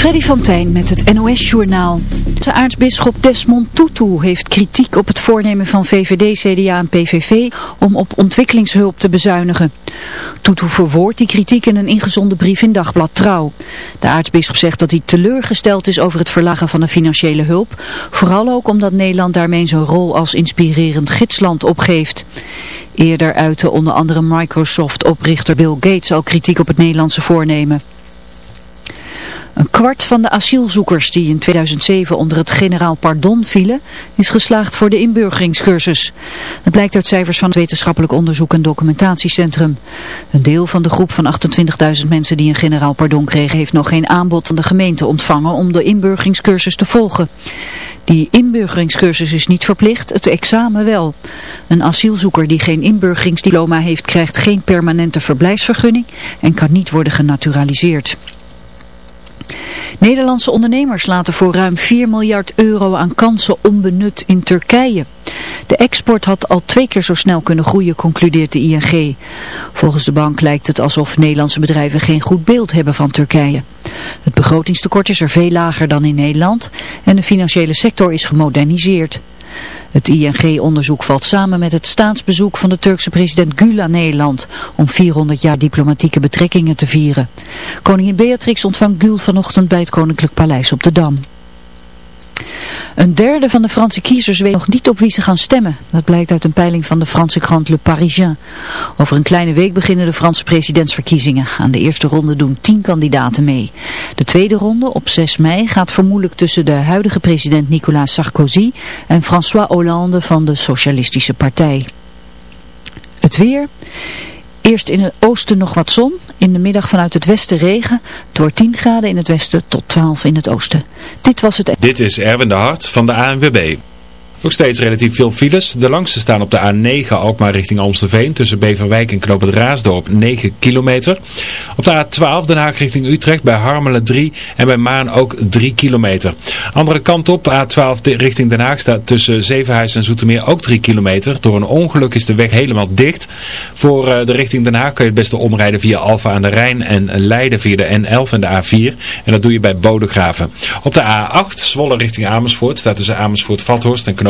Freddy van met het NOS-journaal. De aartsbisschop Desmond Tutu heeft kritiek op het voornemen van VVD, CDA en PVV om op ontwikkelingshulp te bezuinigen. Tutu verwoordt die kritiek in een ingezonden brief in Dagblad Trouw. De aartsbisschop zegt dat hij teleurgesteld is over het verlagen van de financiële hulp. Vooral ook omdat Nederland daarmee zijn rol als inspirerend gidsland opgeeft. Eerder uitte onder andere Microsoft-oprichter Bill Gates al kritiek op het Nederlandse voornemen. Een kwart van de asielzoekers die in 2007 onder het generaal pardon vielen, is geslaagd voor de inburgeringscursus. Het blijkt uit cijfers van het Wetenschappelijk Onderzoek en Documentatiecentrum. Een deel van de groep van 28.000 mensen die een generaal pardon kregen, heeft nog geen aanbod van de gemeente ontvangen om de inburgeringscursus te volgen. Die inburgeringscursus is niet verplicht, het examen wel. Een asielzoeker die geen inburgeringsdiploma heeft, krijgt geen permanente verblijfsvergunning en kan niet worden genaturaliseerd. Nederlandse ondernemers laten voor ruim 4 miljard euro aan kansen onbenut in Turkije. De export had al twee keer zo snel kunnen groeien, concludeert de ING. Volgens de bank lijkt het alsof Nederlandse bedrijven geen goed beeld hebben van Turkije. Het begrotingstekort is er veel lager dan in Nederland en de financiële sector is gemoderniseerd. Het ING-onderzoek valt samen met het staatsbezoek van de Turkse president Gül aan Nederland om 400 jaar diplomatieke betrekkingen te vieren. Koningin Beatrix ontvangt Gül vanochtend bij het Koninklijk Paleis op de Dam. Een derde van de Franse kiezers weet nog niet op wie ze gaan stemmen. Dat blijkt uit een peiling van de Franse krant Le Parisien. Over een kleine week beginnen de Franse presidentsverkiezingen. Aan de eerste ronde doen tien kandidaten mee. De tweede ronde, op 6 mei, gaat vermoedelijk tussen de huidige president Nicolas Sarkozy en François Hollande van de Socialistische Partij. Het weer... Eerst in het oosten nog wat zon, in de middag vanuit het westen regen. Door 10 graden in het westen tot 12 in het oosten. Dit was het... Dit is Erwin de Hart van de ANWB. Nog steeds relatief veel files. De langste staan op de A9 Alkmaar richting Amstelveen tussen Beverwijk en Knoop het Raasdorp 9 kilometer. Op de A12 Den Haag richting Utrecht bij Harmelen 3 en bij Maan ook 3 kilometer. Andere kant op A12 richting Den Haag staat tussen Zevenhuis en Zoetermeer ook 3 kilometer. Door een ongeluk is de weg helemaal dicht. Voor eh, de richting Den Haag kun je het beste omrijden via Alfa aan de Rijn en Leiden via de N11 en de A4. En dat doe je bij Bodegraven. Op de A8 Zwolle richting Amersfoort staat tussen Amersfoort-Vathorst en Knoop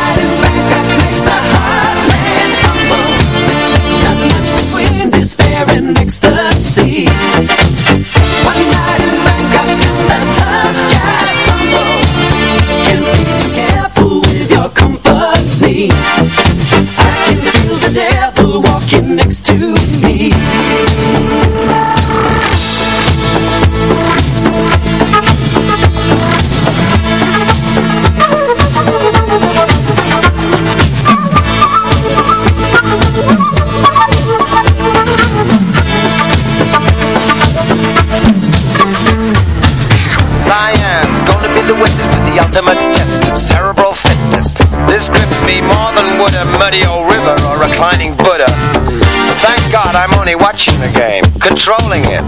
Watching the game, controlling it.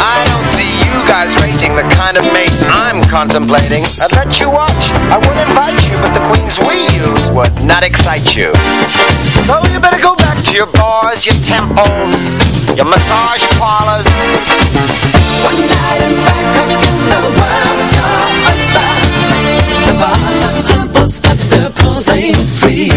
I don't see you guys rating the kind of mate I'm contemplating. I'd let you watch, I would invite you, but the queens we use would not excite you. So you better go back to your bars, your temples, your massage parlors. One night in Bangkok and the world's your oyster. The bars are temples, but the pulse ain't free.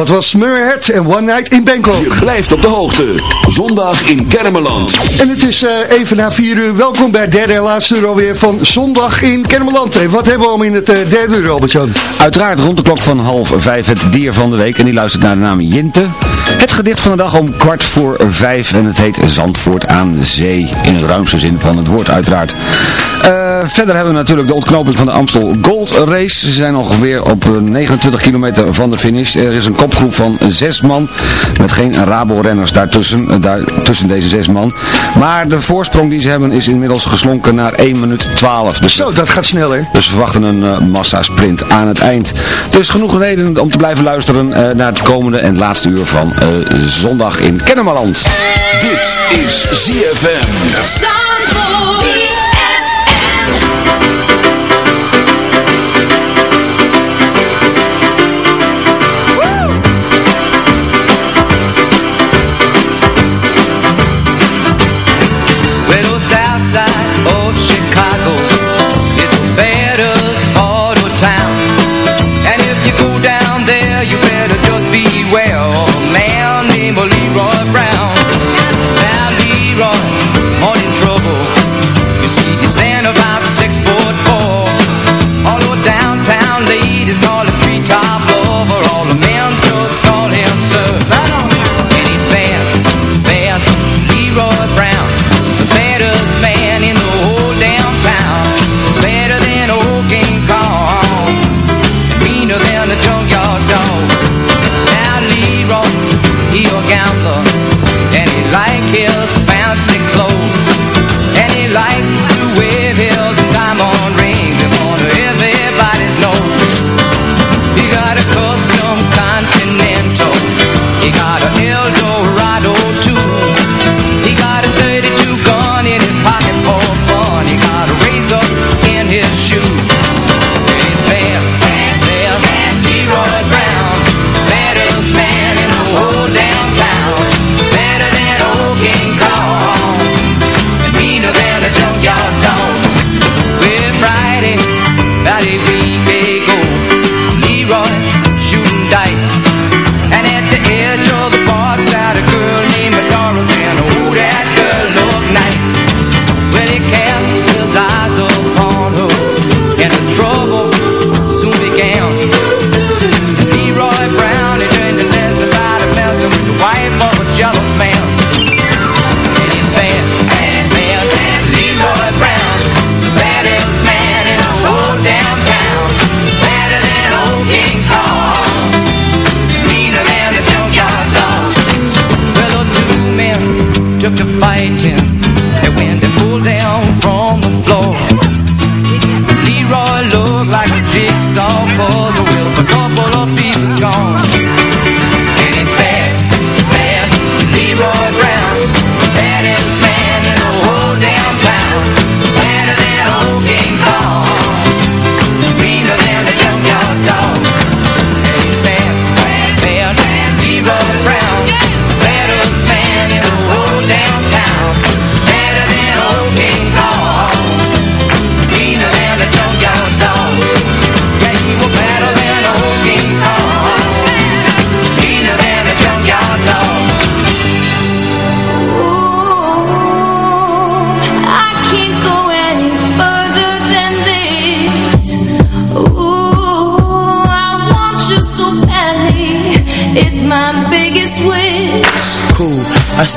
Dat was Murherhead en One Night in Bangkok. Je blijft op de hoogte. Zondag in Kermeland. En het is eh, even na vier uur. Welkom bij het derde en laatste uur alweer van Zondag in Kennemerland. En wat hebben we om in het eh, derde uur, Albert-Jan? Uiteraard rond de klok van half vijf het dier van de week. En die luistert naar de naam Jinte. Het gedicht van de dag om kwart voor vijf. En het heet Zandvoort aan zee. In het ruimste zin van het woord uiteraard. Eh, verder hebben we natuurlijk de ontknoping van de Amstel Gold Race. Ze zijn ongeveer op eh, 29 kilometer van de finish. Er is een kopgroep van zes man. Met geen Rabo-renners daartussen. eh, daar, tussen deze zes man. Maar de voorsprong die ze hebben is inmiddels geslonken naar 1 minuut 12. Dus Zo, dat gaat snel, hè? dus we verwachten een eh, massasprint aan het eind. Dus genoeg reden om te blijven luisteren eh, naar het komende en laatste uur van eh, zondag in Kennemerland. Dit is ZFM. Well,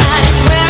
at the borderline is where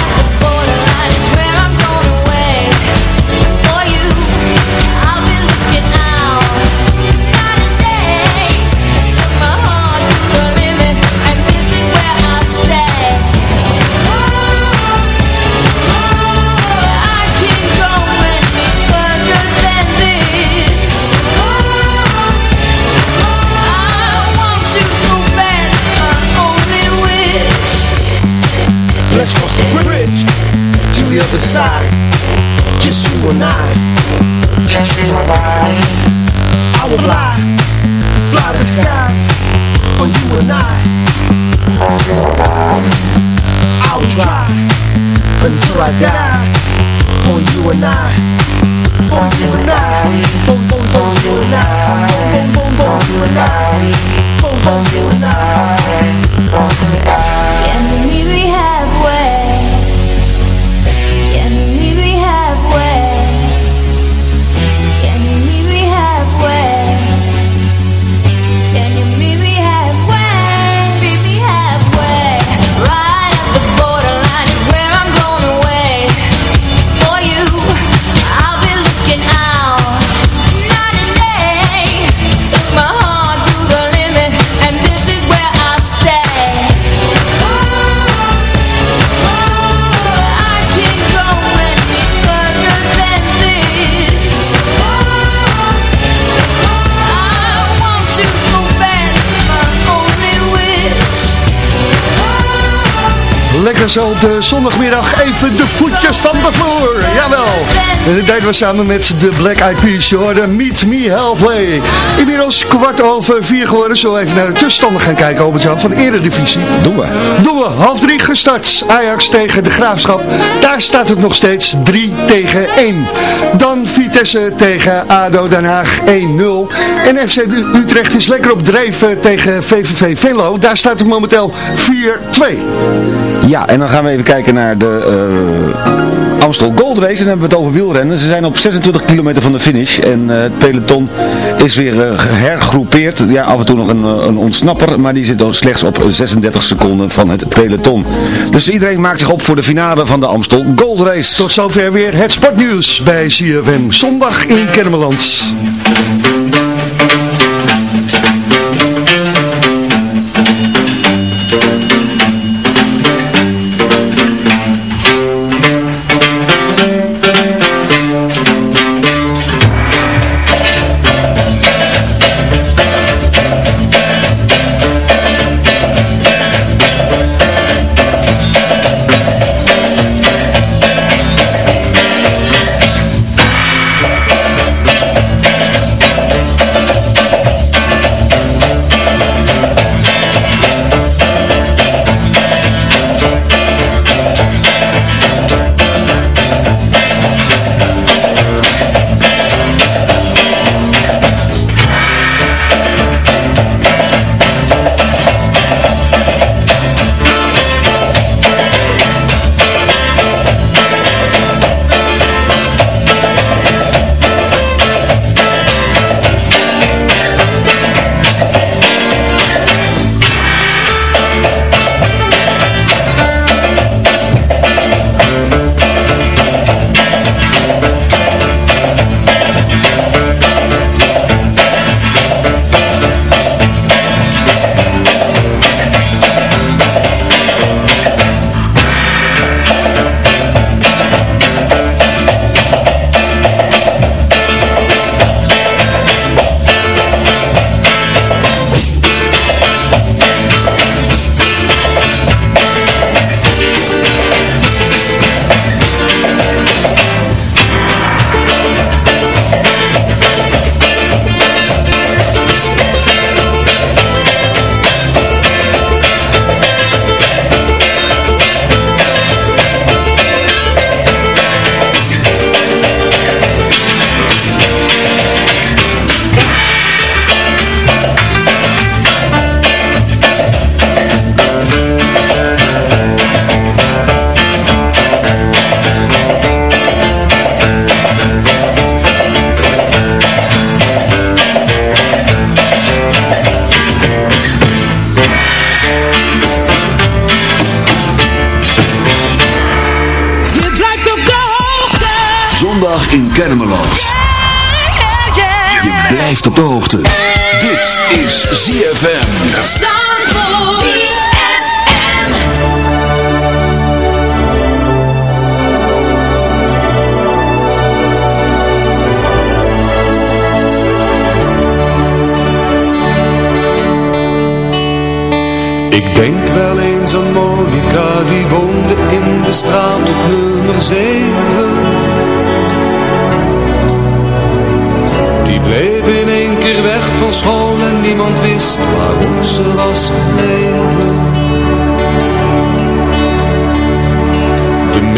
where I'm zo op de zondagmiddag even de voetjes van de vloer. Jawel. En dat deden we samen met de Black Eyed Peas. Je hoorde Meet Me Halfway. Inmiddels kwart over vier geworden. Zullen we even naar de tussenstanden gaan kijken, Albert-Jan, van de Eredivisie. Doen we. Doen we. Half drie gestart. Ajax tegen de Graafschap. Daar staat het nog steeds 3 tegen 1. Dan Vitesse tegen ADO Den Haag 1-0. En FC Utrecht is lekker op dreef eh, tegen VVV Venlo. Daar staat het momenteel 4-2. Ja, en dan gaan we even kijken naar de eh, Amstel Gold Race. En dan hebben we het over wielrennen. Ze zijn op 26 kilometer van de finish. En eh, het peloton is weer eh, hergroepeerd. Ja, af en toe nog een, een ontsnapper. Maar die zit al slechts op 36 seconden van het peloton. Dus iedereen maakt zich op voor de finale van de Amstel Gold Race. Tot zover weer het sportnieuws bij CFM. Zondag in Kermeland.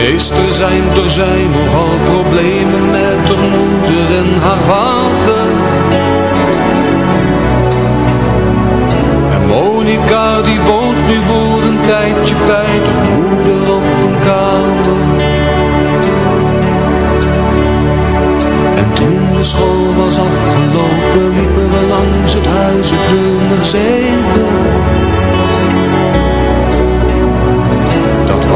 Meester zijn er zijn nogal problemen met haar moeder en haar vader. En Monica die woont nu voor een tijdje bij de moeder op een kamer. En toen de school was afgelopen liepen we langs het huis op nummer 7.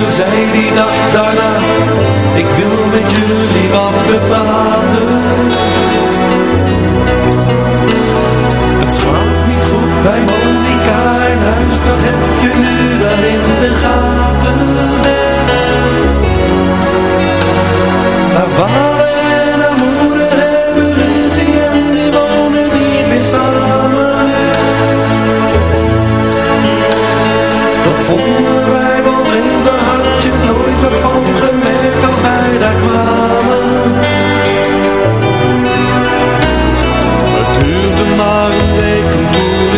Meester zei die dag daarna Ik wil met jullie wat praten Het gaat niet goed bij Monika in huis Dat heb je nu wel in de gaten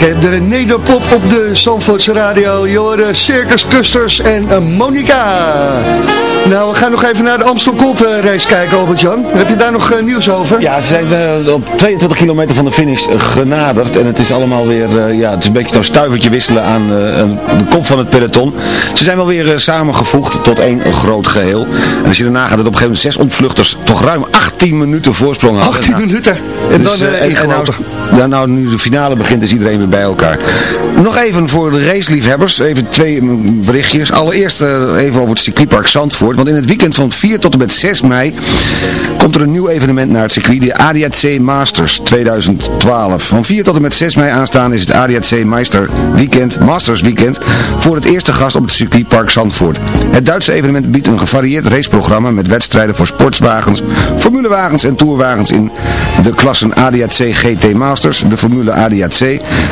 De nederpop op de Zandvoortse radio. Je hoorde Circus Custers en uh, Monica. Nou, we gaan nog even naar de Amstel Gold eh, race kijken, Albert-Jan. Heb je daar nog eh, nieuws over? Ja, ze zijn eh, op 22 kilometer van de finish eh, genaderd. En het is allemaal weer, eh, ja, het is een beetje zo'n stuivertje wisselen aan eh, de kop van het peloton. Ze zijn wel weer eh, samengevoegd tot één groot geheel. En als je daarna gaat dat op een gegeven moment zes ontvluchters toch ruim 18 minuten voorsprong hadden. 18 Nou, minuten. En dus, dan eh, en, en nou, ja, nou, nu de finale begint is iedereen weer bij elkaar. Nog even voor de raceliefhebbers, even twee berichtjes. Allereerst eh, even over het circuitpark Zandvoort. Want in het weekend van 4 tot en met 6 mei komt er een nieuw evenement naar het circuit. De ADAC Masters 2012. Van 4 tot en met 6 mei aanstaan is het ADAC Meister Weekend, Masters Weekend voor het eerste gast op het circuitpark Zandvoort. Het Duitse evenement biedt een gevarieerd raceprogramma met wedstrijden voor sportswagens, formulewagens en tourwagens in de klassen ADAC GT Masters, de Formule ADAC,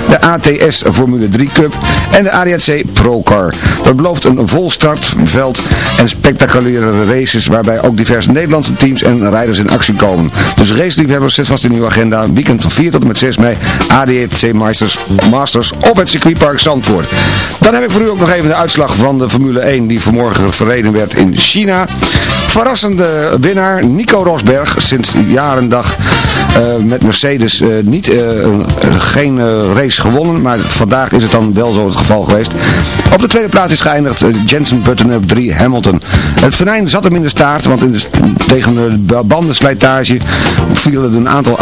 de ATS Formule 3 Cup en de ADAC Pro Car. Dat belooft een vol startveld en spectaculaire races waarbij ook diverse Nederlandse teams en rijders in actie komen. Dus raceliefhebbers, zet vast in uw agenda. Weekend van 4 tot en met 6 mei ADAC Masters, Masters op het circuitpark Zandvoort. Dan heb ik voor u ook nog even de uitslag van de Formule 1 die vanmorgen verreden werd in China. Verrassende winnaar Nico Rosberg, sinds jarendag met Mercedes niet, geen race gewonnen, maar vandaag is het dan wel zo het geval geweest. Op de tweede plaats is geëindigd Jensen Button op 3 Hamilton. Het venijn zat hem in de staart, want in de, tegen de bandenslijtage vielen een aantal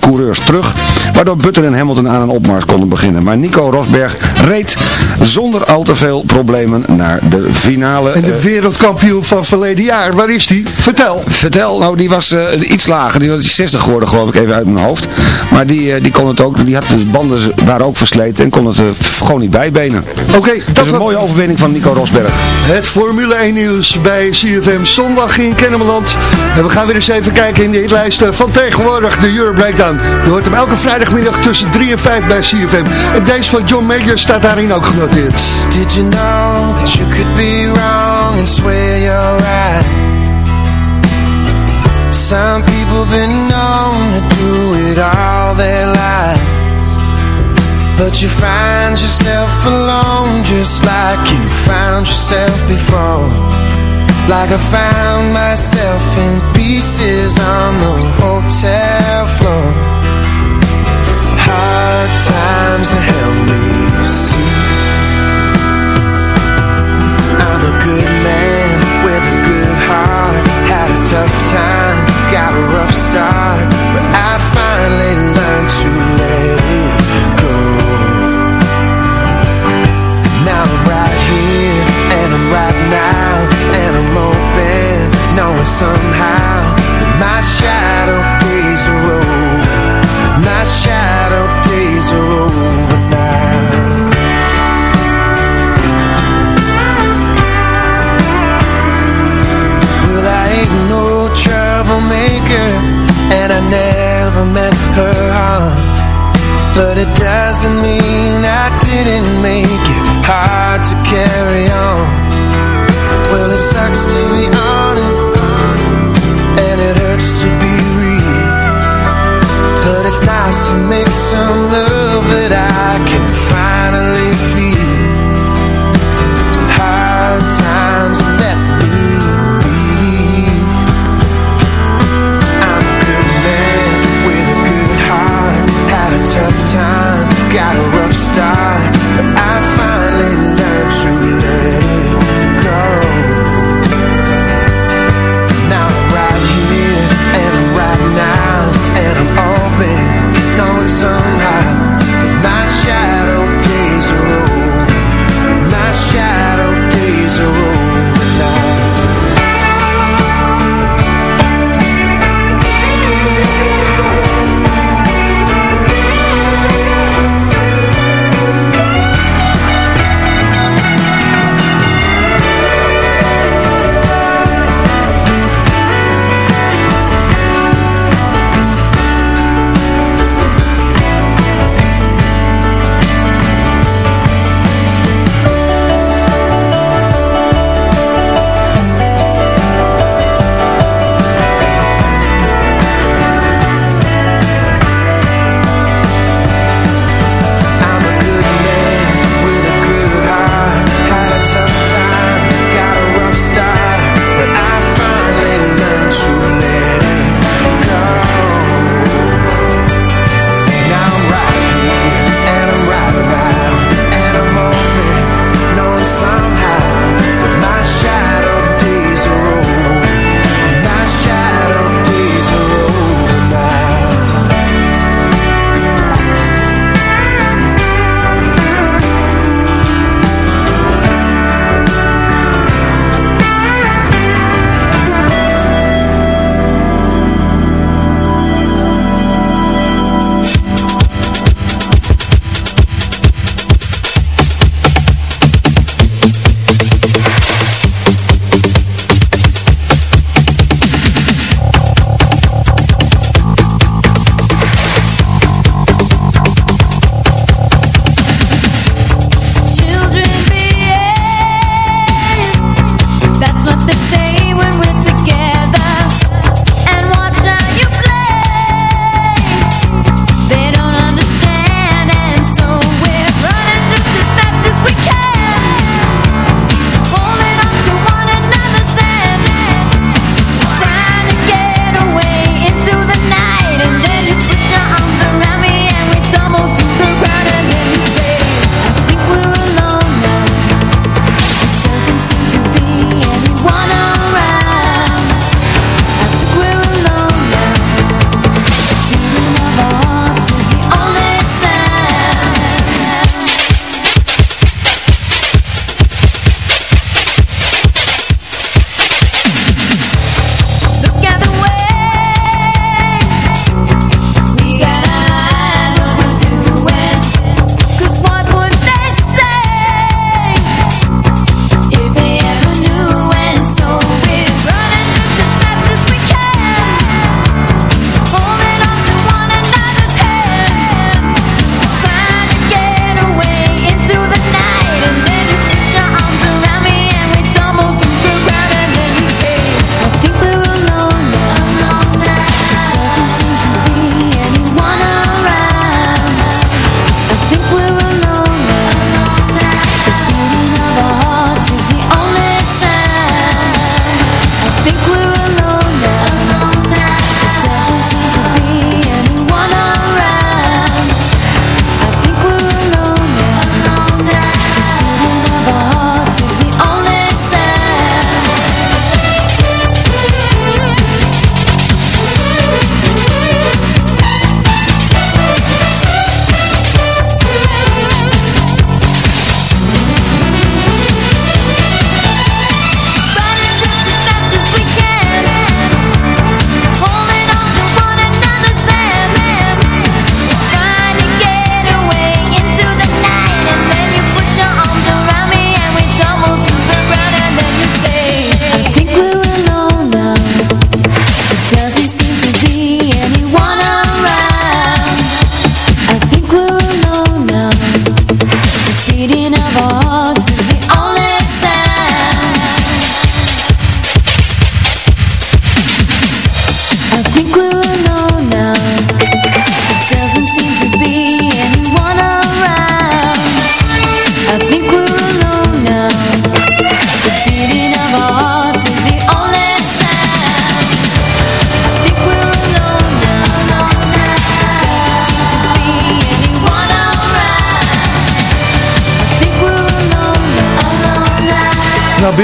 coureurs terug, waardoor Button en Hamilton aan een opmars konden beginnen. Maar Nico Rosberg reed zonder al te veel problemen naar de finale. En de wereldkampioen van verleden jaar, waar is die? Vertel. Vertel, nou die was iets lager, die was 60 geworden geloof ik even uit mijn hoofd. Maar die, die kon het ook, die had de banden waren ook versleten en kon het gewoon niet bijbenen. Oké, dat is een mooie overwinning van Nico Rosberg. Het Formule 1 nieuws bij CFM zondag in Kennemerland. En we gaan weer eens even kijken in de hitlijsten van tegenwoordig, de Euro Breakdown. Je hoort hem elke vrijdagmiddag tussen 3 en 5 bij CFM. En deze van John Major staat daarin ook genoteerd. Did you know that you could be wrong and swear you're right? Some people been known to do it all their lives. But you find yourself alone just like you found yourself before. Like I found myself in pieces on the hotel floor. Hard times have helped me see. I'm a good man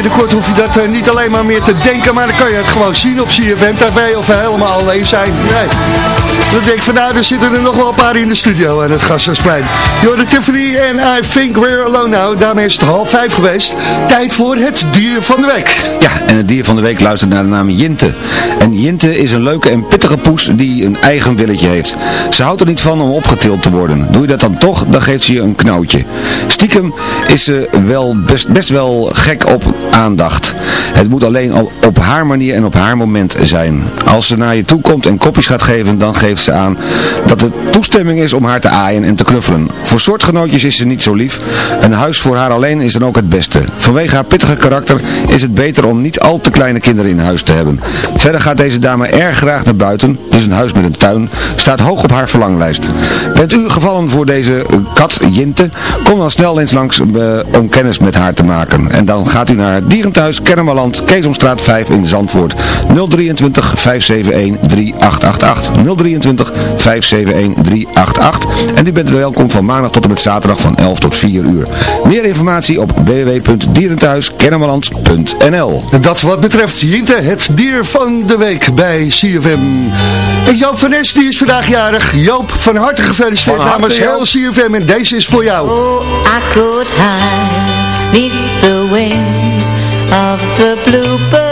binnenkort hoef je dat eh, niet alleen maar meer te denken, maar dan kan je het gewoon zien op CFM TV of we helemaal alleen zijn. Nee. Dan denk ik van nou, er zitten er nog wel een paar in de studio aan het Gasthuisplein. Jordan Tiffany en I Think We're Alone Now. Daarmee is het half vijf geweest. Tijd voor het dier van de week. Ja, en het dier van de week luistert naar de naam Jinte. En Jinte is een leuke en pittige poes die een eigen willetje heeft. Ze houdt er niet van om opgetild te worden. Doe je dat dan toch, dan geeft ze je een knoutje. Stiekem is ze wel best, best wel gek op aandacht. Het moet alleen op haar manier en op haar moment zijn. Als ze naar je toe komt en kopjes gaat geven, dan geeft ze aan dat het toestemming is om haar te aaien en te knuffelen. Voor soortgenootjes is ze niet zo lief. Een huis voor haar alleen is dan ook het beste. Vanwege haar pittige karakter is het beter om niet al te kleine kinderen in huis te hebben. Verder gaat deze dame erg graag naar buiten, dus een huis met een tuin staat hoog op haar verlanglijst. Bent u gevallen voor deze kat, Jinte? Kom dan snel eens langs eh, om kennis met haar te maken. En dan gaat u naar het Dierenthuis Kennemerland, Keesomstraat 5 in Zandvoort. 023 571 3888. 023 571 3888. En u bent welkom van maandag tot en met zaterdag van 11 tot 4 uur. Meer informatie op www.dierenthuiskennemerland.nl Dat wat betreft Jinte, het dier van de week bij CFM. En Joop van Nes, die is vandaag jarig. Joop, van harte gefeliciteerd Van harte, namens heel. CFM en deze is voor jou. Oh, I could hide the wings of the bluebird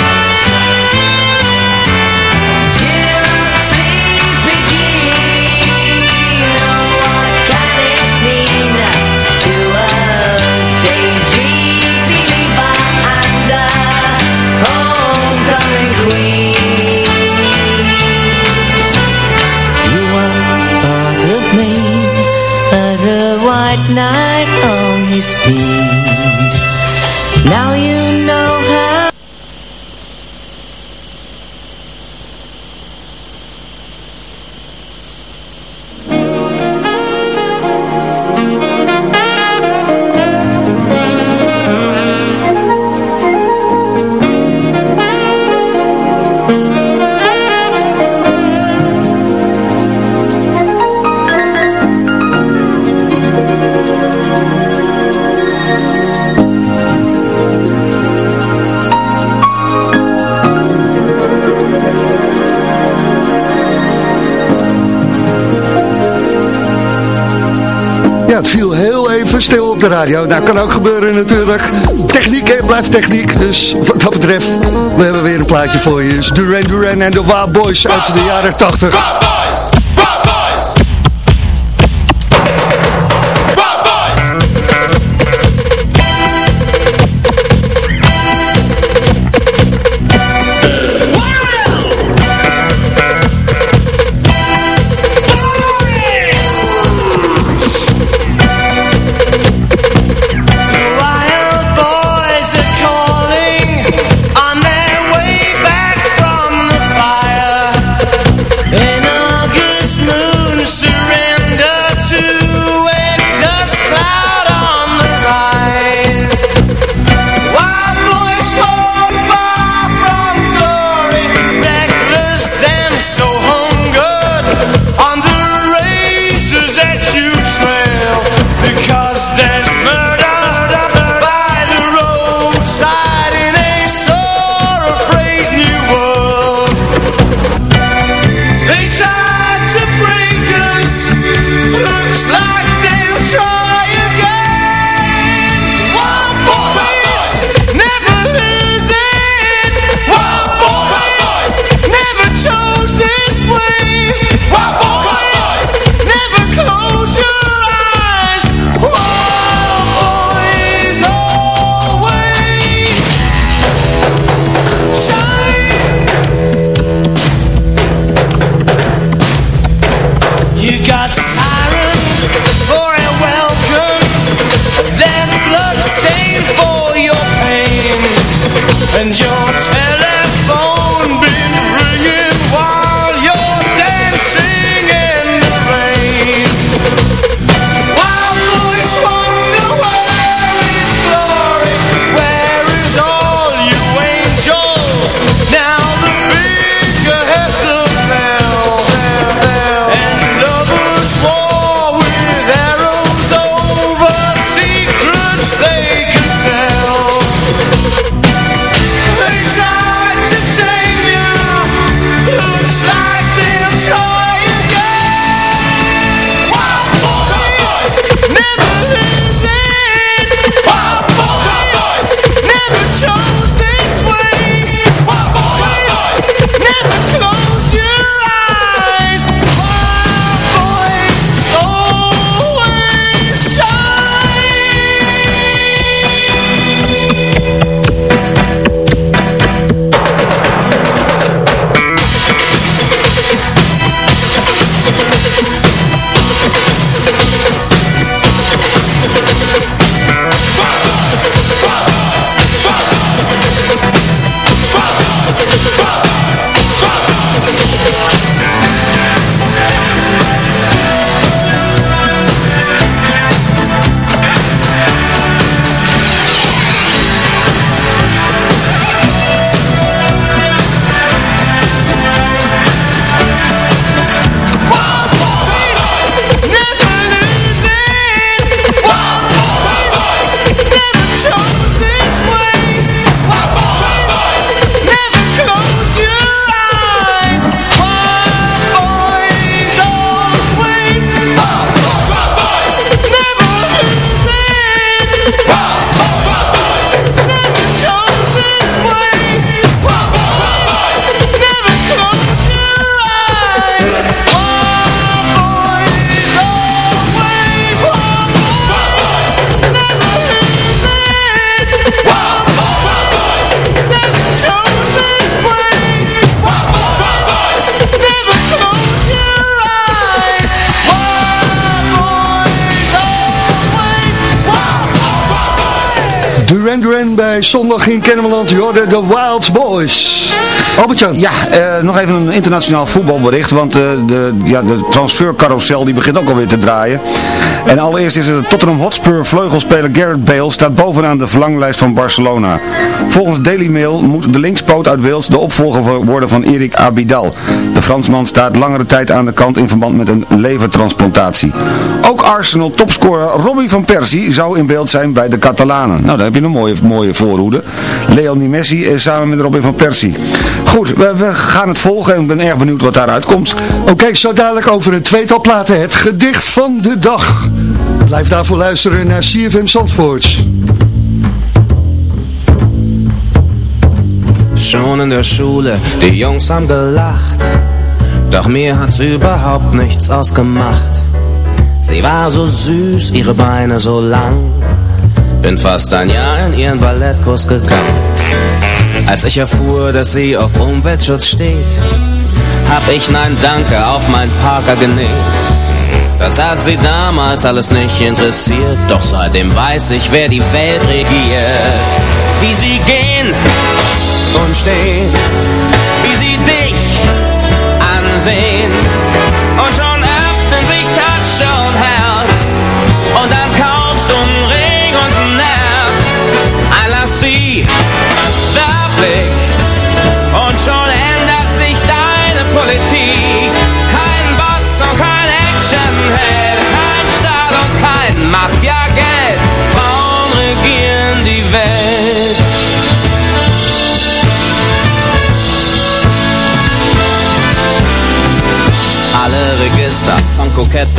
On stil op de radio. Nou, kan ook gebeuren natuurlijk. Techniek, blijft techniek. Dus wat dat betreft, we hebben weer een plaatje voor je. Dus Duran Duran en de Wild Boys uit de jaren 80. Zondag in Kennemerland. Jorden de Wild Boys. Albert-Jan. Ja, eh, nog even een internationaal voetbalbericht, want eh, de, ja, de transfercarousel die begint ook alweer te draaien. En allereerst is het Tottenham Hotspur vleugelspeler Gareth Bale staat bovenaan de verlanglijst van Barcelona. Volgens Daily Mail moet de linkspoot uit Wales de opvolger worden van Erik Abidal. De Fransman staat langere tijd aan de kant in verband met een levertransplantatie. Ook Arsenal topscorer Robbie van Persie zou in beeld zijn bij de Catalanen. Nou, daar heb je een mooie, mooie voorhoede. Leonie Messi is samen met Robin van Persie. Goed, we, gaan het volgen en ik ben erg benieuwd wat daaruit komt. Oké, zo dadelijk over een tweetal platen. Het gedicht van de dag. Blijf daarvoor luisteren naar CFM Zandvoort. Schon in der Schule, die Jungs haben gelacht. Doch mir hat's überhaupt nichts ausgemacht. Sie war so süß, ihre Beine so lang. Bin fast ein Jahr in ihren Ballettkurs gegangen. Als ich erfuhr, dass sie auf Umweltschutz steht, hab ich Nein Danke auf mein Parker genäht. Das hat sie damals alles nicht interessiert, doch seitdem weiß ich, wer die Welt regiert. Wie sie gehen und stehen, wie sie dich ansehen.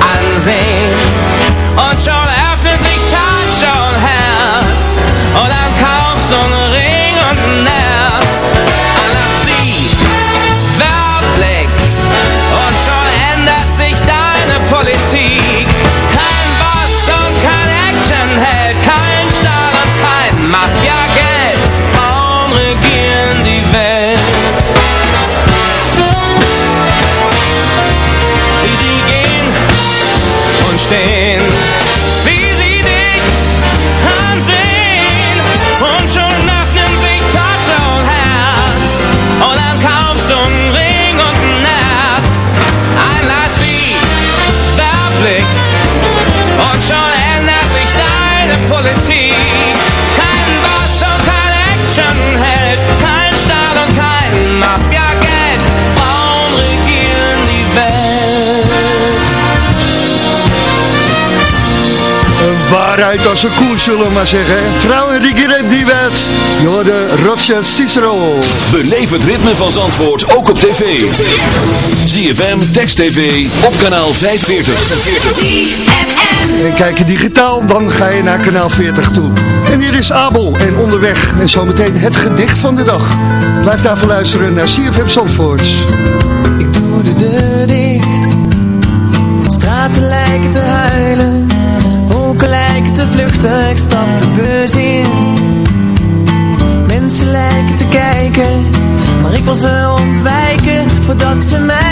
ansehen. Und schon öffnet sich Tasche und Herz. Und dann kaufst Waarheid als een koe, zullen we maar zeggen. Vrouwen regeren die wet. Jorden Roger Cicero. Beleef het ritme van Zandvoort ook op tv. ZFM, Text TV, op kanaal 45. En kijk je digitaal, dan ga je naar kanaal 40 toe. En hier is Abel en onderweg. En zometeen het gedicht van de dag. Blijf daarvoor luisteren naar CFM Zandvoort. Ik doe de deur dicht. Straten lijken te vluchten. Ik stap de bus in. Mensen lijken te kijken. Maar ik wil ze ontwijken voordat ze mij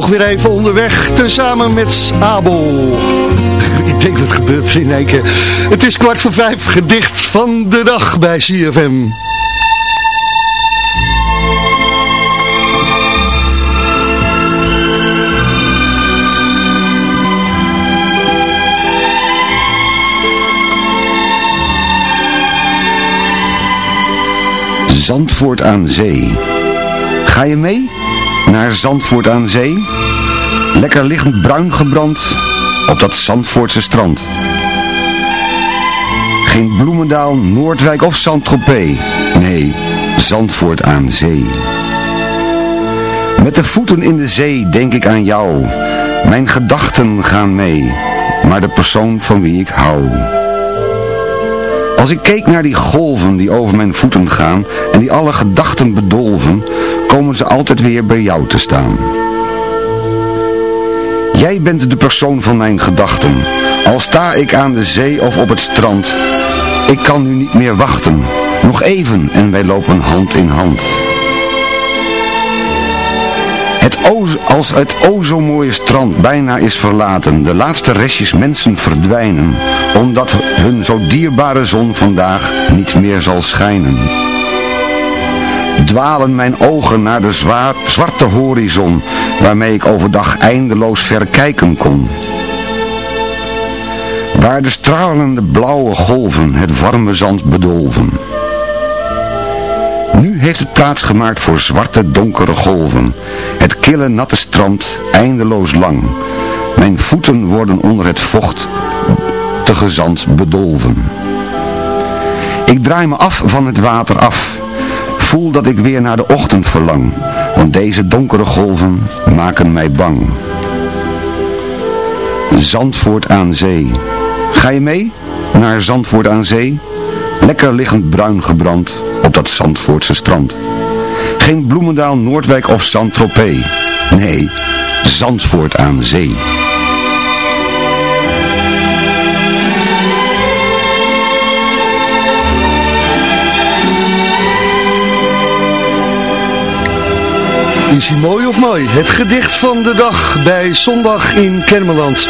toch weer even onderweg, tezamen met Abel. Ik denk dat gebeurt er in één. Het is kwart voor vijf, gedicht van de dag bij CFM. Zandvoort aan Zee. Ga je mee naar Zandvoort aan Zee? Lekker liggend bruin gebrand op dat Zandvoortse strand. Geen Bloemendaal, Noordwijk of Saint-Tropez. Nee, Zandvoort aan Zee. Met de voeten in de zee denk ik aan jou. Mijn gedachten gaan mee, maar de persoon van wie ik hou. Als ik keek naar die golven die over mijn voeten gaan en die alle gedachten bedolven, komen ze altijd weer bij jou te staan. Jij bent de persoon van mijn gedachten. Al sta ik aan de zee of op het strand, ik kan nu niet meer wachten. Nog even en wij lopen hand in hand. Het als het o zo mooie strand bijna is verlaten, de laatste restjes mensen verdwijnen, omdat hun zo dierbare zon vandaag niet meer zal schijnen. Dwalen mijn ogen naar de zwaar, zwarte horizon, waarmee ik overdag eindeloos verkijken kon. Waar de stralende blauwe golven het warme zand bedolven. Nu heeft het plaats gemaakt voor zwarte donkere golven. Het kille natte strand eindeloos lang. Mijn voeten worden onder het vocht te gezand bedolven. Ik draai me af van het water af. Voel dat ik weer naar de ochtend verlang. Want deze donkere golven maken mij bang. Zandvoort aan zee. Ga je mee naar Zandvoort aan zee? Lekker liggend bruin gebrand op dat Zandvoortse strand. Geen Bloemendaal, Noordwijk of Saint-Tropez. Nee, Zandvoort aan zee. Is hij mooi of mooi? Het gedicht van de dag bij Zondag in Kermeland.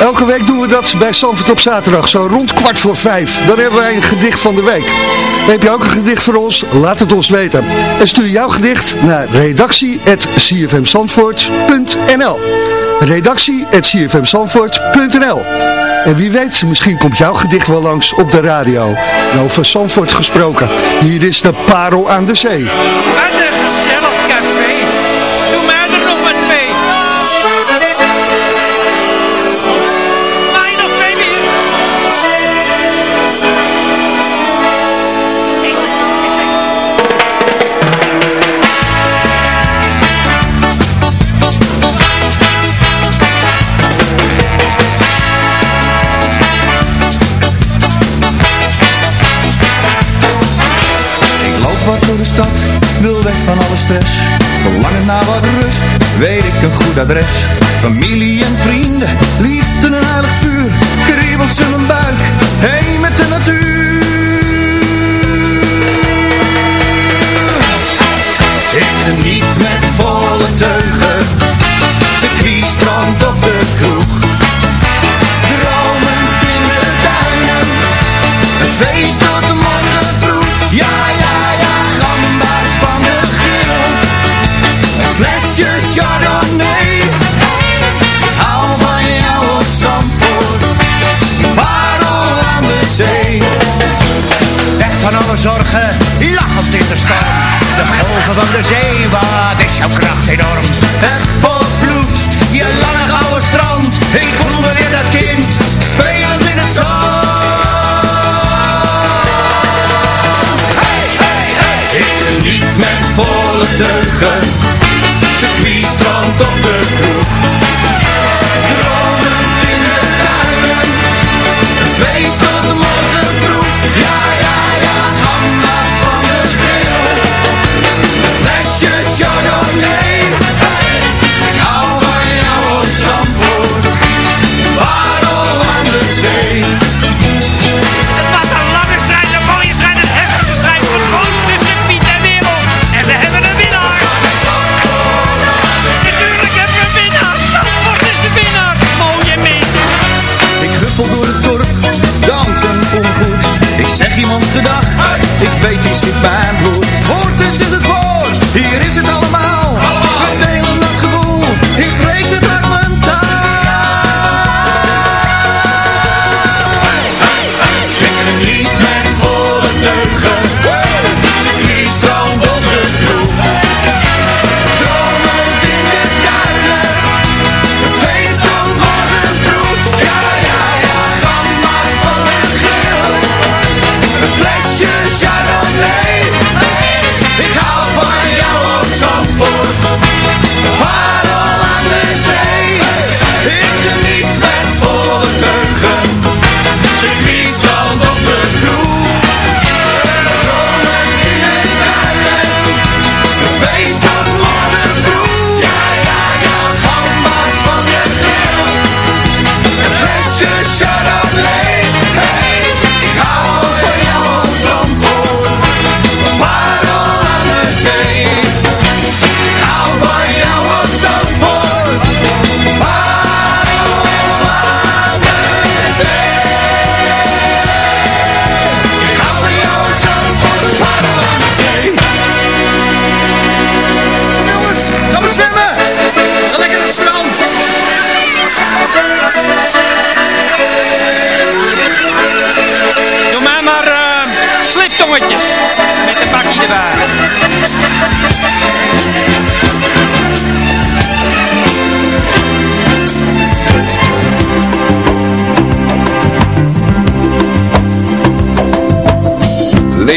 Elke week doen we dat bij Zandvoort op zaterdag, zo rond kwart voor vijf. Dan hebben wij een gedicht van de week. Heb je ook een gedicht voor ons? Laat het ons weten. En stuur jouw gedicht naar redactie.cfmzandvoort.nl redactie.cfmzandvoort.nl En wie weet, misschien komt jouw gedicht wel langs op de radio. Nou, over Zandvoort gesproken. Hier is de Parel aan de Zee. Wat een gezellig Verlangen naar wat rust, weet ik een goed adres. Familie en vrienden, liefde en heilig vuur. Kriebels in mijn buik, heen met de natuur. Ik geniet met volle teugen Je Chardonnay. Hou van jouw Zandvoort, parel aan de zee. Weg van alle zorgen, lach als dit de. De golven van de zee, wat is jouw kracht enorm. Het volvloed, je lange gouden strand. Ik voel me weer dat kind, spelend in het zand. Hey, hey, hey, er niet met volle teugen strand of de kroeg. Dromend in de duinen, een feest tot morgen vroeg. Ja,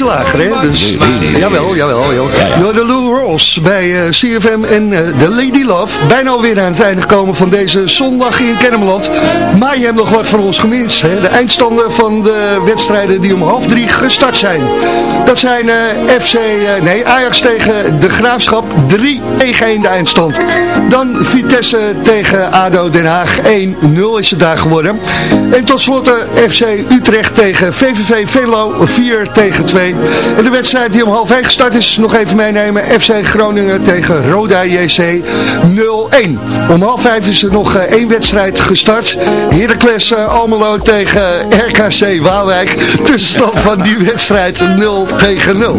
Ja, jij kan niet lager, hè? Dus, jawel, jawel, jawel. Ja, de Bij eh, CFM en eh, de Lady Love. Bijna alweer aan het einde gekomen van deze zondag in Kennemerland. Maar je hebt nog wat van ons gemist, hè? De eindstanden van de wedstrijden die om half drie gestart zijn. Dat zijn eh, FC, nee, Ajax tegen de Graafschap 3 tegen 1 de eindstand. Dan Vitesse tegen ADO Den Haag 1-0 is het daar geworden. En tot slot FC Utrecht tegen VVV Velo 4 tegen 2. En de wedstrijd die om half 1 gestart is, nog even meenemen. FC Groningen tegen Roda JC 0-1. Om half 5 is er nog eh, één wedstrijd gestart. Heracles eh, Almelo tegen RKC Waalwijk. Tussenstand van die wedstrijd 0 tegen 0.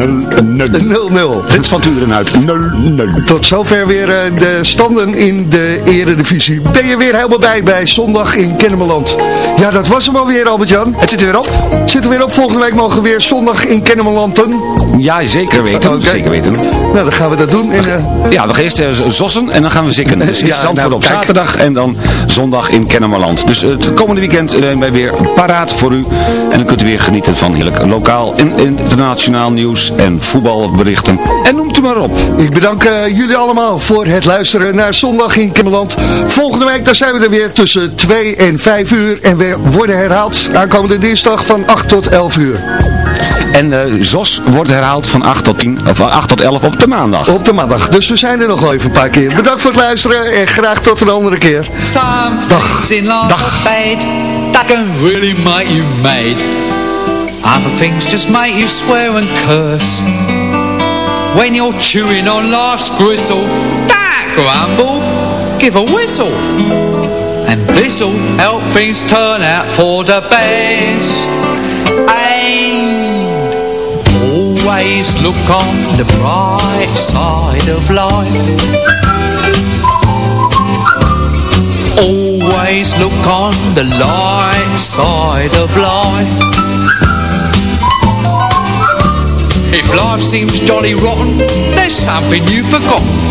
0-0. Frits van Turen uit 0-0. Tot zover weer eh, de standen in de eredivisie. Ben je weer helemaal bij bij zondag in Kennemerland. Ja, dat was hem alweer Albert-Jan. Het zit er weer op. Zit er weer op. Volgende week mogen we weer zondag in Kennemerlanden. Ja, zeker weten. Zeker weten. Nou, dan gaan we dat doen. En, eh, Ja, we gaan eerst eh, zossen en dan gaan we zikken. Dus Ja, Zandvoort nou, op kijk. zaterdag en dan zondag in Kennemerland. Dus het komende weekend zijn wij weer paraat voor u. En dan kunt u weer genieten van heerlijk lokaal en internationaal nieuws en voetbalberichten. En noemt u maar op. Ik bedank eh, jullie allemaal voor het luisteren naar Zondag in Kennemerland. Volgende week dan zijn we er weer tussen 2 en 5 uur. En we worden herhaald aankomende dinsdag van 8 tot 11 uur. En eh ZOS wordt herhaald van 8 tot 10, of van 8 tot 11 op de maandag. Op de maandag. Dus we zijn er nog wel even een paar keer. Bedankt voor het luisteren en graag tot een andere keer. Dag. Dag. That can really make you mad Other things just make you swear and curse When you're chewing on life's gristle That grumble, give a whistle And this'll help things turn out for the best always look on the bright side of life. Always look on the light side of life. If life seems jolly rotten There's something you've forgotten